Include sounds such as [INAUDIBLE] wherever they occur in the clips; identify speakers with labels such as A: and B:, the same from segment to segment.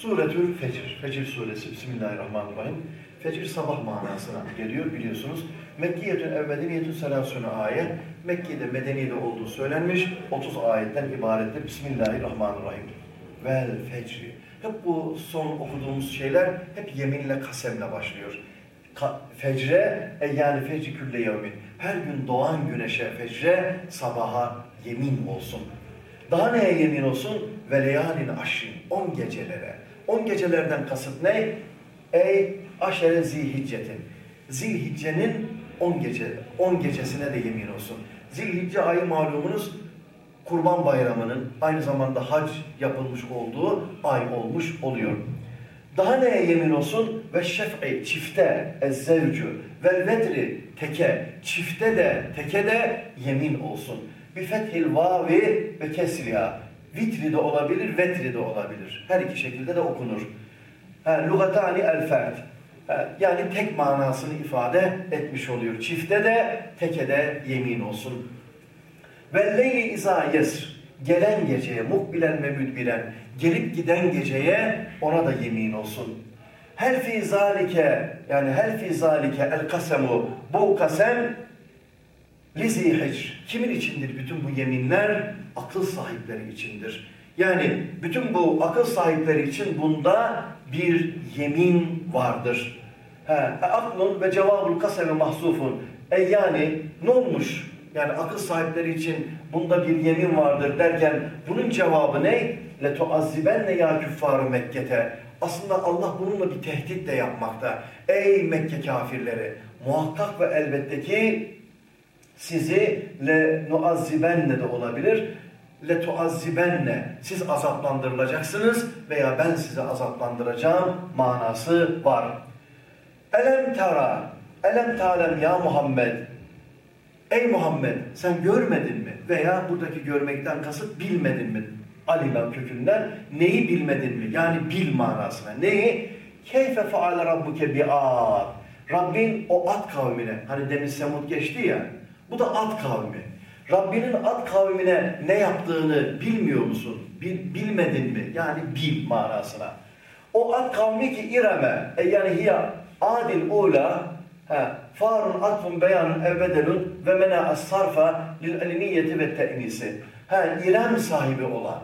A: Suretül Fecr, Fecr suresi Bismillahirrahmanirrahim. Fecr sabah manasına geliyor biliyorsunuz. Mekkiyetün ev medeniyetün selasüne ayet. Mekke'de medeniyede olduğu söylenmiş. 30 ayetten ibarettir. Bismillahirrahmanirrahim. Vel fecri. Hep bu son okuduğumuz şeyler hep yeminle, kasemle başlıyor. Ka fecre, e yani fecri külle yevmin. Her gün doğan güneşe, fecre, sabaha yemin olsun. Daha neye yemin olsun? Ve leyalin aşrin. On gecelere. On gecelerden kasıt ne? Ey aşere zilhiccetin. Zilhiccenin on gece, on gecesine de yemin olsun. Zilhicce ayı malumunuz Kurban Bayramı'nın aynı zamanda hac yapılmış olduğu ay olmuş oluyor. Daha neye yemin olsun? Ve şef'i, çifte, ezzevcü, vel vetri, teke, çifte de, teke de yemin olsun. Bir fethil vavi ve kesriha. Vitri de olabilir, vetri de olabilir. Her iki şekilde de okunur. Lugatani el fert. Yani tek manasını ifade etmiş oluyor. Çifte de, teke de yemin olsun. Ve leyli izâ yesr. Gelen geceye, mukbilen ve müdbiren, gelip giden geceye ona da yemin olsun. Her fi zalike, yani her fi zalike el kasemu, bu kasem lizi hicr. Kimin içindir bütün bu yeminler? Akıl sahipleri içindir. Yani bütün bu akıl sahipleri için bunda bir yemin vardır. He, aklın ve cevabul kasemi mahzufun. E yani ne olmuş? Yani akıl sahipleri için bunda bir yemin vardır derken bunun cevabı ne? لَتُعَذِّبَنَّ ya küffarı Mekke'te. Aslında Allah bununla bir tehdit de yapmakta. Ey Mekke kafirleri! Muhakkak ve elbette ki sizi le nuazzibenne de olabilir. Le tuazzibenne siz azaplandırılacaksınız veya ben sizi azaplandıracağım manası var. Elem tara, elem talem ya Muhammed. Ey Muhammed sen görmedin mi? Veya buradaki görmekten kasıt bilmedin mi? Alime kökünden neyi bilmedin mi? Yani bil manasına. Neyi? Keyfe faale rabbuke bi'ad. Rabbin o at kavmine, hani demin Semud geçti ya, bu da at kavmi. Rabbinin at kavmine ne yaptığını bilmiyor musun? Bil, bilmedin mi? Yani bil manasına. O at kavmi ki İrem'e, e yani hiya adil ula, farun atfun beyanun evvedelun ve mena as-sarfa lil aliniyeti ve te'nisi. Ha, İrem sahibi olan,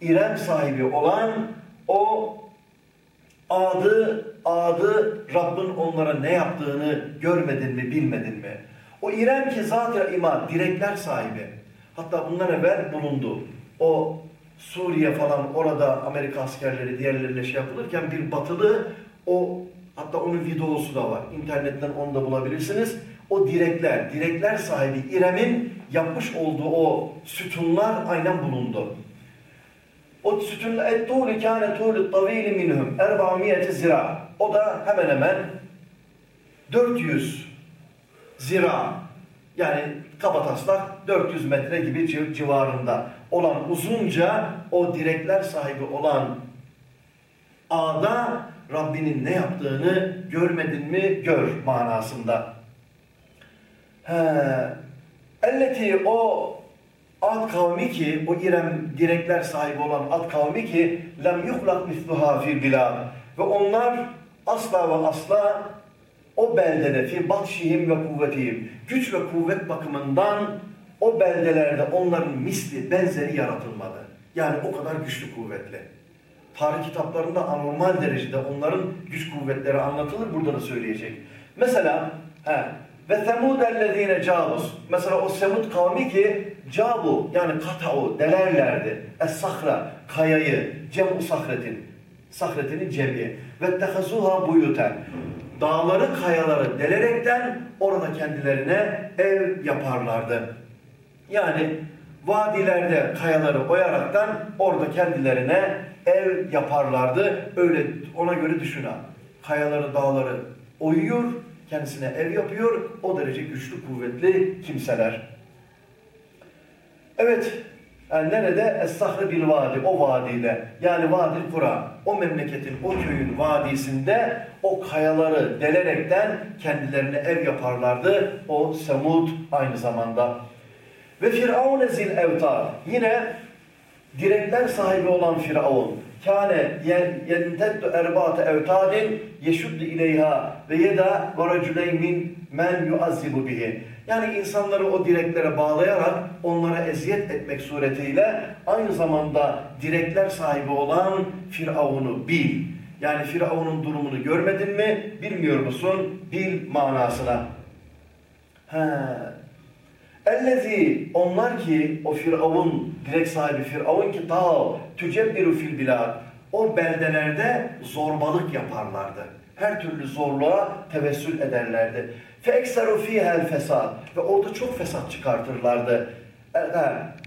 A: İrem sahibi olan o adı, adı Rabbin onlara ne yaptığını görmedin mi, bilmedin mi? O İrem ki zat-ı iman, direkler sahibi. Hatta bundan evvel bulundu. O Suriye falan orada Amerika askerleri diğerleriyle şey yapılırken bir batılı o hatta onun videosu da var. İnternetten onu da bulabilirsiniz. O direkler, direkler sahibi İrem'in yapmış olduğu o sütunlar aynen bulundu. O sütunlar et-tuğli kâne tuğli tavîli minhum erba'miyeti zira. O da hemen hemen 400 zira yani kabataslak 400 metre gibi civarında olan uzunca o direkler sahibi olan ağda Rabbinin ne yaptığını görmedin mi gör manasında. Elleti o ad kavmi ki, o İrem direkler sahibi olan ad kavmi ki lem yuhlak misluha fil bilad ve onlar asla ve asla o beldede fi batşihim ve kuvvetihim güç ve kuvvet bakımından o beldelerde onların misli benzeri yaratılmadı. Yani o kadar güçlü kuvvetli. Tarih kitaplarında anormal derecede onların güç kuvvetleri anlatılır. Burada da söyleyecek. Mesela he, ve semudellezine cabus. Mesela o semud kavmi ki cabu yani kata'u delerlerdi. Es-sahra kayayı cem'u sahretin. Sahretinin cem'i. Ve tehazuha buyuten. Dağları kayaları delerekten orada kendilerine ev yaparlardı. Yani vadilerde kayaları oyaraktan orada kendilerine ev yaparlardı. Öyle ona göre düşün ha. Kayaları, dağları oyuyor, kendisine ev yapıyor. O derece güçlü, kuvvetli kimseler. Evet, yani nerede? Es-Sahri bil Vadi, o vadide. Yani Vadil Kura, o memleketin, o köyün vadisinde o kayaları delerekten kendilerine ev yaparlardı. O Semud aynı zamanda. Ve Firavun zil evtar. Yine direkler sahibi olan Firavun. kâne yenteddu erbâte evtadin yeşuddu ileyha ve yeda ve raculeymin men yuazzibu bihi. Yani insanları o direklere bağlayarak onlara eziyet etmek suretiyle aynı zamanda direkler sahibi olan Firavun'u bil. Yani Firavun'un durumunu görmedin mi, bilmiyor musun? Bil manasına. He. Ellezi onlar ki o Firavun, direk sahibi Firavun ki ta tücebbiru fil bilad. O beldelerde zorbalık yaparlardı. Her türlü zorluğa tevessül ederlerdi. Ekseru fihel fesad. Ve orada çok fesat çıkartırlardı. E,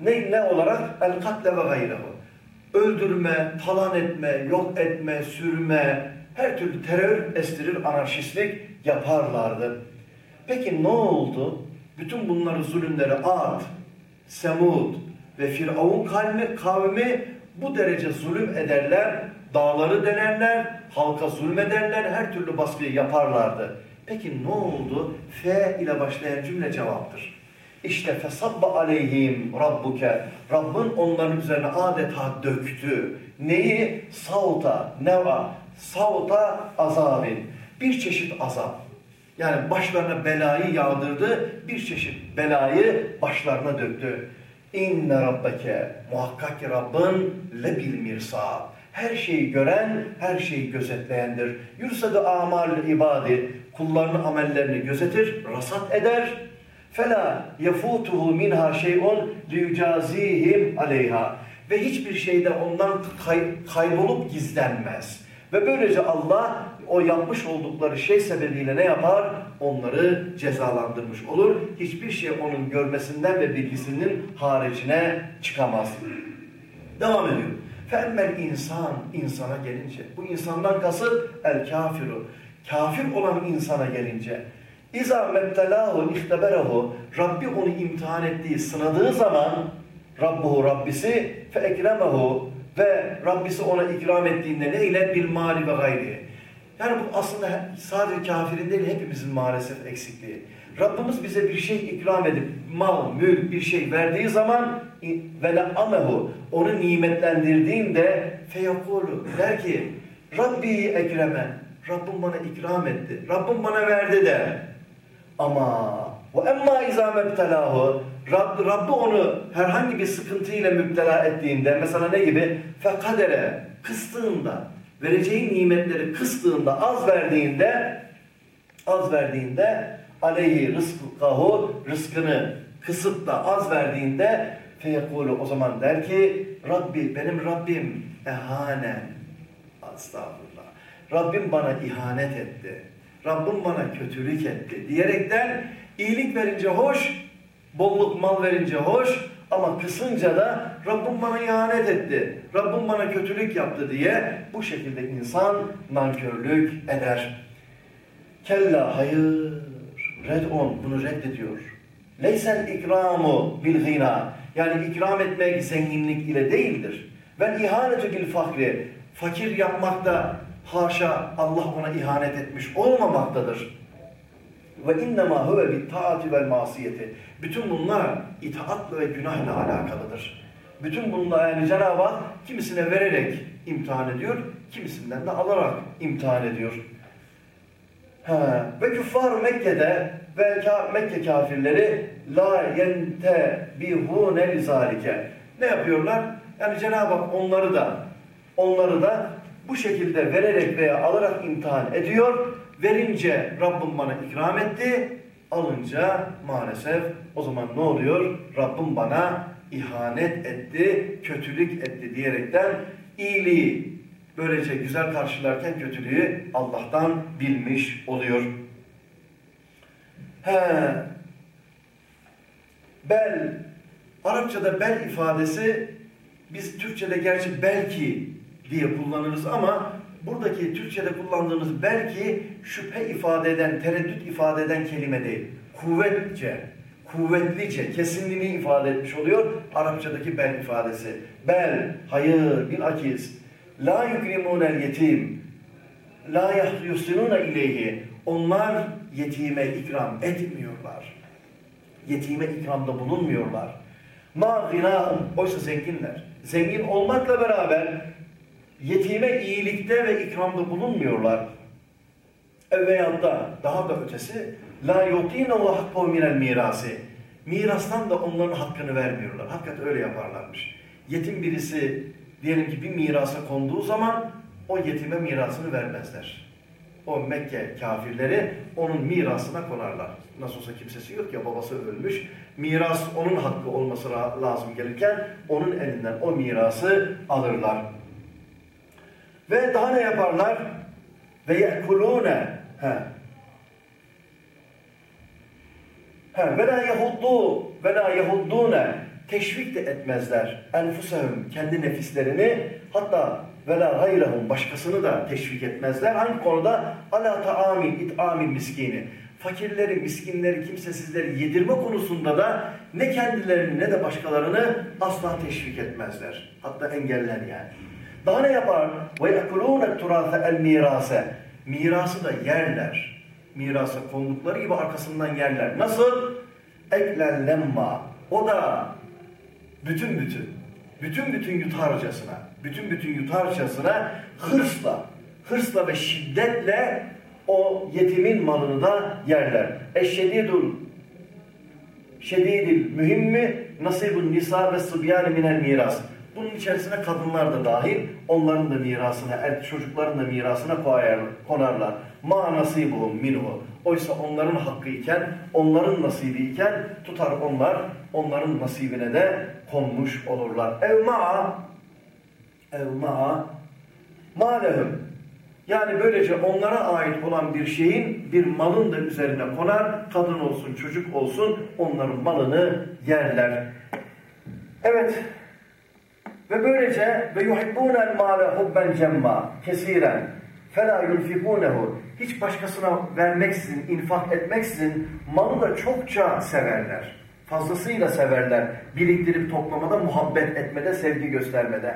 A: ne, ne olarak? El katle ve gayrehu. Öldürme, talan etme, yok etme, sürme, her türlü terör estirir, anarşistlik yaparlardı. Peki ne oldu? Bütün bunları zulümleri Ad, Semud ve Firavun kavmi, kavmi bu derece zulüm ederler, dağları denerler, halka zulmederler, her türlü baskıyı yaparlardı. Peki ne oldu? F ile başlayan cümle cevaptır. İşte fesabba aleyhim rabbuke. Rabbin onların üzerine adeta döktü. Neyi? Sauta, neva, sauta azabin. Bir çeşit azap. Yani başlarına belayı yağdırdı, bir çeşit belayı başlarına döktü. İnne rabbeke muhakkak ki Rabbin lebil mirsad. Her şeyi gören, her şeyi gözetleyendir. Yursadı amal ibadi. Kullarının amellerini gözetir, rasat eder. Fela yefutuhu minha şey'un liyucazihim aleyha. Ve hiçbir şeyde ondan kay kaybolup gizlenmez. Ve böylece Allah o yapmış oldukları şey sebebiyle ne yapar? Onları cezalandırmış olur. Hiçbir şey onun görmesinden ve bilgisinin haricine çıkamaz. Devam ediyor. Femmel insan, insana gelince. Bu insandan kasıt el kafiru. Kafir olan insana gelince. İza mebtelahu ihteberahu. Rabbi onu imtihan ettiği, sınadığı zaman Rabbuhu Rabbisi fe ekremehu ve Rabbisi ona ikram ettiğinde neyle? Bil mali ve gayri. Yani bu aslında sadece kafirin değil hepimizin maalesef eksikliği. Rabbimiz bize bir şey ikram edip mal, mülk bir şey verdiği zaman ve amehu onu nimetlendirdiğinde feyakulu der ki Rabbi ekremen Rabbim bana ikram etti. Rabbim bana verdi de. Ama ve emma izâ mebtelâhu Rabb, Rabbi onu herhangi bir sıkıntıyla müptela ettiğinde mesela ne gibi? Fekadere kıstığında vereceği nimetleri kıstığında az verdiğinde az verdiğinde aleyhi rızkahu rızkını kısıp da az verdiğinde feyekulu o zaman der ki Rabbi benim Rabbim ehanen estağfurullah. Rabbim bana ihanet etti. Rabbim bana kötülük etti. diyerekten iyilik verince hoş, bolluk mal verince hoş ama kısınca da Rabbim bana ihanet etti, Rabbim bana kötülük yaptı. diye bu şekilde insan nankörlük eder. Kella hayır, red on bunu reddediyor. Leysel ikramu bil gina. Yani ikram etmek zenginlik ile değildir. Ve ihanetu bil fakri. Fakir yapmak da haşa Allah ona ihanet etmiş olmamaktadır. Ve innema huve bit taati vel masiyeti. Bütün bunlar itaatla ve günahla alakalıdır. Bütün bunlar yani Cenab-ı Hak kimisine vererek imtihan ediyor, kimisinden de alarak imtihan ediyor. Ha. Ve küffar Mekke'de ve Mekke kafirleri la yente bihune lizalike. Ne yapıyorlar? Yani Cenab-ı Hak onları da onları da bu şekilde vererek veya alarak imtihan ediyor. Verince Rabbim bana ikram etti. Alınca maalesef o zaman ne oluyor? Rabbim bana ihanet etti, kötülük etti diyerekten iyiliği böylece güzel karşılarken kötülüğü Allah'tan bilmiş oluyor. He. Bel, Arapçada bel ifadesi biz Türkçe'de gerçi belki diye kullanırız ama buradaki Türkçe'de kullandığımız belki şüphe ifade eden, tereddüt ifade eden kelime değil. Kuvvetçe, kuvvetlice, kesinliğini ifade etmiş oluyor Arapçadaki bel ifadesi. Bel, hayır, bir akiz. La yukrimunel yetim. La yusinuna ileyhi. Onlar yetime ikram etmiyorlar. Yetime ikramda bulunmuyorlar. Ma ginahum. Oysa zenginler. Zengin olmakla beraber yetime iyilikte ve ikramda bulunmuyorlar. Veyahut da daha da ötesi la yutina ve hakku minel mirasi. Mirastan da onların hakkını vermiyorlar. Hakikaten öyle yaparlarmış. Yetim birisi diyelim ki bir mirasa konduğu zaman o yetime mirasını vermezler. O Mekke kafirleri onun mirasına konarlar. Nasıl olsa kimsesi yok ya babası ölmüş. Miras onun hakkı olması lazım gelirken onun elinden o mirası alırlar. Ve daha ne yaparlar? Ve yekulune he. He ve la yahuddu ve la yahuddune teşvik de etmezler. Enfusehum kendi nefislerini hatta ve la başkasını da teşvik etmezler. Hangi konuda? Ala ta'amil it'amil miskini. Fakirleri, miskinleri, kimsesizleri yedirme konusunda da ne kendilerini ne de başkalarını asla teşvik etmezler. Hatta engeller yani. Daha ne yapar? Ve yekulûne turâfe el mirase. Mirası da yerler. Mirasa kondukları gibi arkasından yerler. Nasıl? Eklen lemma. O da bütün bütün, bütün bütün yutarcasına, bütün bütün yutarcasına hırsla, hırsla ve şiddetle o yetimin malını da yerler. Eşşedidul şedidil mühimmi nasibun nisa ve sıbyan minel miras. Bunun içerisine kadınlar da dahil, onların da mirasına, er, çocukların da mirasına koyar, konarlar. Ma nasibuhum minhu. Oysa onların hakkı iken, onların nasibi iken tutar onlar, onların nasibine de konmuş olurlar. Ev ma'a ev ma'a ma lehum. Yani böylece onlara ait olan bir şeyin, bir malın da üzerine konar, kadın olsun, çocuk olsun, onların malını yerler. Evet, ve böylece ve yuhibbunel mâle hubben cemma kesiren fela yunfikunehu hiç başkasına vermeksizin, infak etmeksizin malı da çokça severler. Fazlasıyla severler. Biriktirip toplamada, muhabbet etmede, sevgi göstermede.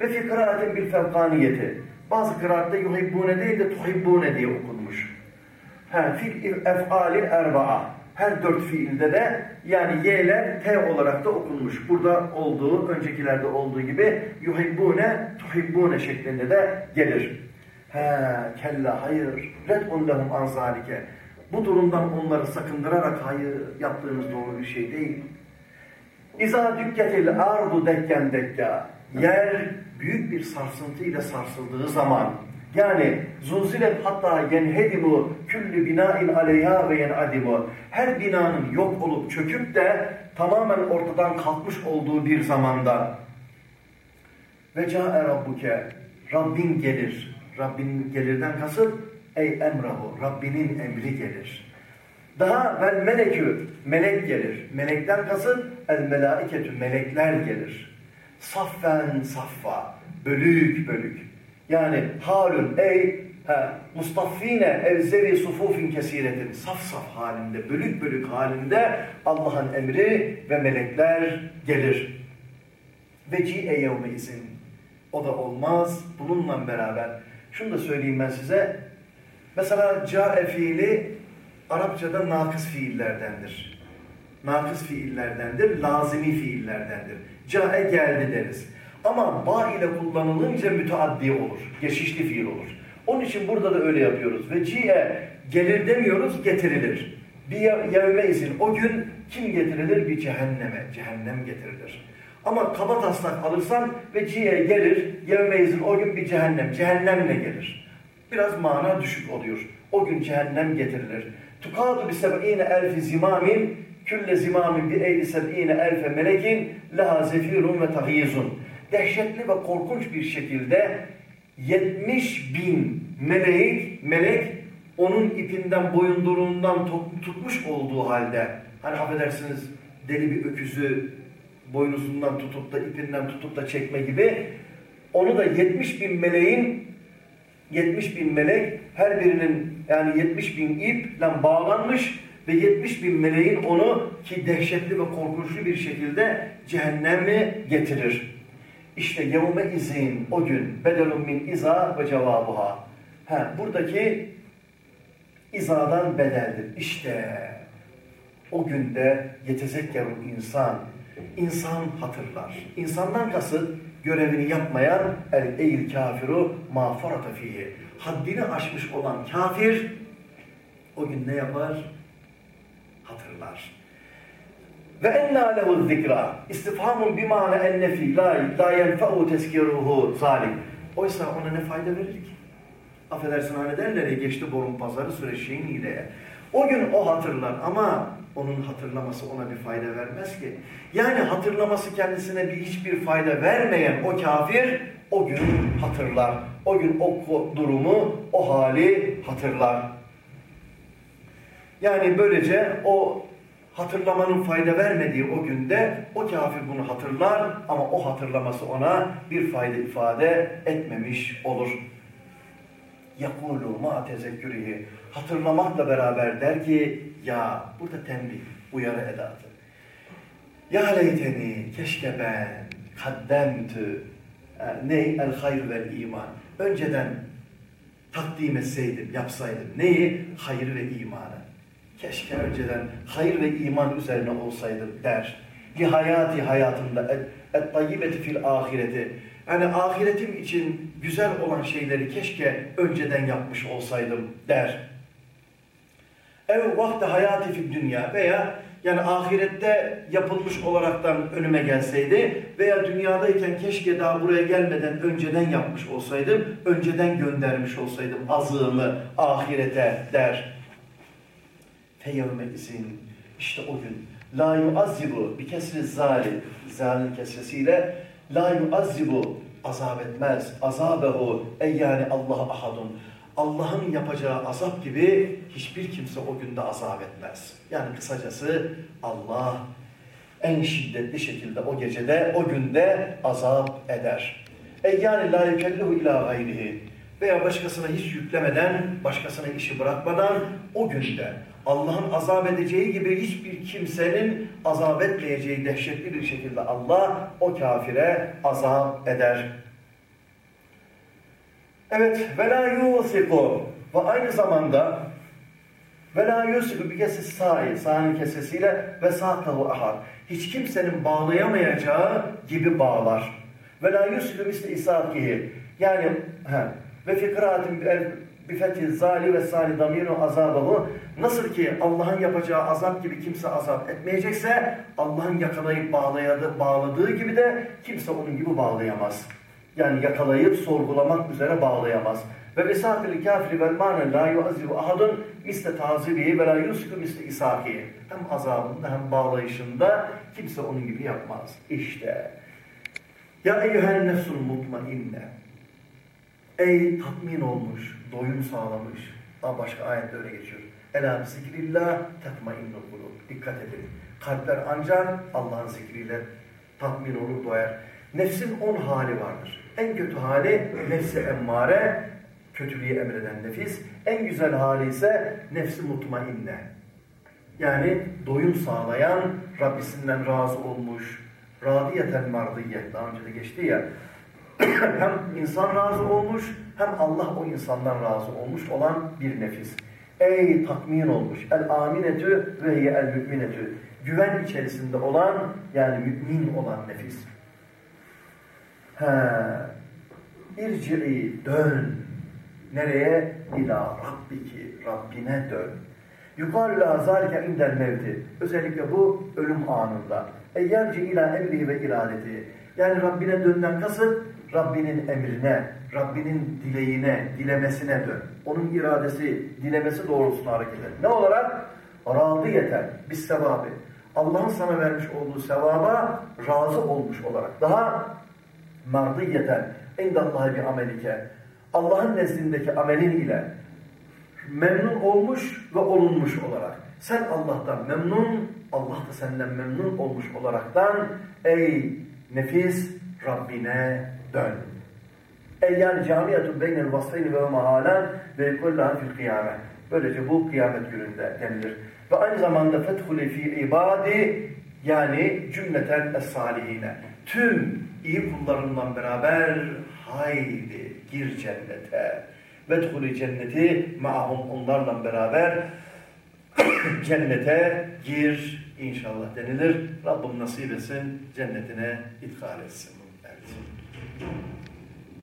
A: Ve fi kıraatin fevkaniyeti. Bazı kıraatte yuhibbune değil de tuhibbune diye okunmuş. Ha, fil ef'alil erba'a her dört fiilde de yani y'ler T olarak da okunmuş. Burada olduğu, öncekilerde olduğu gibi yuhibbune, tuhibbune şeklinde de gelir. He, kella hayır. Red'un lehum anzalike. Bu durumdan onları sakındırarak hayır yaptığınız doğru bir şey değil. İza dükketil ardu dekken dekka. Yer büyük bir sarsıntıyla sarsıldığı zaman yani zulzilet hatta yenhedimu küllü binain aleyha ve yenadimu. Her binanın yok olup çöküp de tamamen ortadan kalkmış olduğu bir zamanda ve ca'e rabbuke Rabbin gelir. Rabbin gelirden kasıt ey emrahu. Rabbinin emri gelir. Daha vel melekü melek gelir. Melekten kasıt el melaiketü melekler gelir. Saffen saffa. Bölük bölük. Yani halün ey ha, mustaffine evzevi sufufin kesiretin saf saf halinde, bölük bölük halinde Allah'ın emri ve melekler gelir. Ve ci'e yevme izin. O da olmaz. Bununla beraber. Şunu da söyleyeyim ben size. Mesela ca'e fiili Arapçada nakıs fiillerdendir. Nakıs fiillerdendir, lazimi fiillerdendir. Ca'e geldi deriz. Ama ba ile kullanılınca müteaddi olur. Geçişli fiil olur. Onun için burada da öyle yapıyoruz. Ve ci'e gelir demiyoruz, getirilir. Bir yevme izin o gün kim getirilir? Bir cehenneme. Cehennem getirilir. Ama kaba taslak alırsan ve ci'e gelir, yevme izin o gün bir cehennem. Cehennemle gelir. Biraz mana düşük oluyor. O gün cehennem getirilir. Tukadu bi seb'ine elfi zimamin külle zimamin bi eyli seb'ine elfe melekin leha zefirun ve tahyizun dehşetli ve korkunç bir şekilde 70 bin melek, melek onun ipinden, boyunduruğundan tutmuş olduğu halde, hani affedersiniz deli bir öküzü boynuzundan tutup da ipinden tutup da çekme gibi, onu da 70 bin meleğin 70 bin melek her birinin yani 70 bin iple bağlanmış ve 70 bin meleğin onu ki dehşetli ve korkunçlu bir şekilde cehenneme getirir. İşte yevme izin o gün bedelun min iza ve cevabuha. Ha, buradaki izadan bedeldir. İşte o günde yetezekkerun insan. İnsan hatırlar. İnsandan kasıt görevini yapmayan el eğil kafiru ma farata fihi. Haddini aşmış olan kafir o gün ne yapar? Hatırlar. Ve enna lehu zikra. İstifhamun bimane ennefi la, la yenfe'u teskiruhu zalim. Oysa ona ne fayda verir ki? Affedersin hani geçti borun pazarı süreçliğin hileye. O gün o hatırlar ama onun hatırlaması ona bir fayda vermez ki. Yani hatırlaması kendisine bir hiçbir fayda vermeyen o kafir o gün hatırlar. O gün o durumu, o hali hatırlar. Yani böylece o hatırlamanın fayda vermediği o günde o kafir bunu hatırlar ama o hatırlaması ona bir fayda ifade etmemiş olur. يَقُولُ مَا تَزَكُّرِهِ Hatırlamakla beraber der ki, ya burada tembih, uyarı edatı. Ya leyteni, keşke ben, kaddemtü, ne el hayr vel iman. Önceden takdim etseydim, yapsaydım. Neyi? Hayır ve imanı. Keşke önceden hayır ve iman üzerine olsaydım der. Li hayati hayatımda et tayyibeti fil ahireti. Yani ahiretim için güzel olan şeyleri keşke önceden yapmış olsaydım der. Ev vakti hayati fil dünya veya yani ahirette yapılmış olaraktan önüme gelseydi veya dünyadayken keşke daha buraya gelmeden önceden yapmış olsaydım, önceden göndermiş olsaydım azığımı ahirete der. Feyevme izin işte o gün. La yuazzibu bir kesri zali zalin kesresiyle la yuazzibu azap etmez. Azabehu ey yani Allah ahadun. Allah'ın yapacağı azap gibi hiçbir kimse o günde azap etmez. Yani kısacası Allah en şiddetli şekilde o gecede, o günde azap eder. E yani la yukellihu ila gayrihi veya başkasına hiç yüklemeden, başkasına işi bırakmadan o günde Allah'ın azap edeceği gibi hiçbir kimsenin azap etmeyeceği dehşetli bir şekilde Allah o kafire azap eder. Evet, ve la ve aynı zamanda ve la yusiku bir kesi sahi, sahinin kesesiyle ve sağtahu ahad. Hiç kimsenin bağlayamayacağı gibi bağlar. Ve la misli isakihi. Yani he, ve fikratin bi fethi zali ve sali damiru azabahu nasıl ki Allah'ın yapacağı azap gibi kimse azap etmeyecekse Allah'ın yakalayıp bağlayadı, bağladığı gibi de kimse onun gibi bağlayamaz. Yani yakalayıp sorgulamak üzere bağlayamaz. Ve vesâfil kafiri vel mâne lâ yuazzibu ahadun misle tazibihi ve lâ yusiku misle isahihi. Hem azabında hem bağlayışında kimse onun gibi yapmaz. İşte. Ya eyyühen nefsul mutmainne. Ey tatmin olmuş, doyum sağlamış. Daha başka ayette öyle geçiyor. Ela zikrillah tatmainnul kulub. Dikkat edin. Kalpler ancak Allah'ın zikriyle tatmin olur, doyar. Nefsin on hali vardır. En kötü hali nefsi emmare, kötülüğü emreden nefis. En güzel hali ise nefsi mutmainne. Yani doyum sağlayan, Rabbisinden razı olmuş, radiyeten mardiyye. Daha önce de geçti ya. [COUGHS] hem insan razı olmuş, hem Allah o insandan razı olmuş olan bir nefis. Ey tatmin olmuş. El aminetü ve hiye el müminetü. Güven içerisinde olan, yani mümin olan nefis. He. İrci'i dön. Nereye? İlâ rabbiki. Rabbine dön. Yukarı la zâlike indel mevti. Özellikle bu ölüm anında. Eyyerci ila emri ve iradeti. Yani Rabbine dönden kasıt Rabbinin emrine, Rabbinin dileğine, dilemesine dön. Onun iradesi, dilemesi doğrultusunda hareket et. Ne olarak? Razı yeter. Biz sevabı. Allah'ın sana vermiş olduğu sevaba razı olmuş olarak. Daha mardiyeten indallahi bir amelike. Allah'ın nezdindeki amelin ile memnun olmuş ve olunmuş olarak. Sen Allah'tan memnun, Allah da senden memnun olmuş olaraktan ey nefis Rabbine dön. Ey yani camiyatun beynel vasfeyni ve mahalan ve kullahan fil kıyame. Böylece bu kıyamet gününde denilir. Ve aynı zamanda fethuli fi ibadi yani cümleten es-salihine. Tüm iyi kullarından beraber haydi gir cennete. Vedhuli cenneti maahum onlarla beraber [COUGHS] cennete gir inşallah denilir. Rabbim nasip etsin, cennetine ithal etsin. Thank you.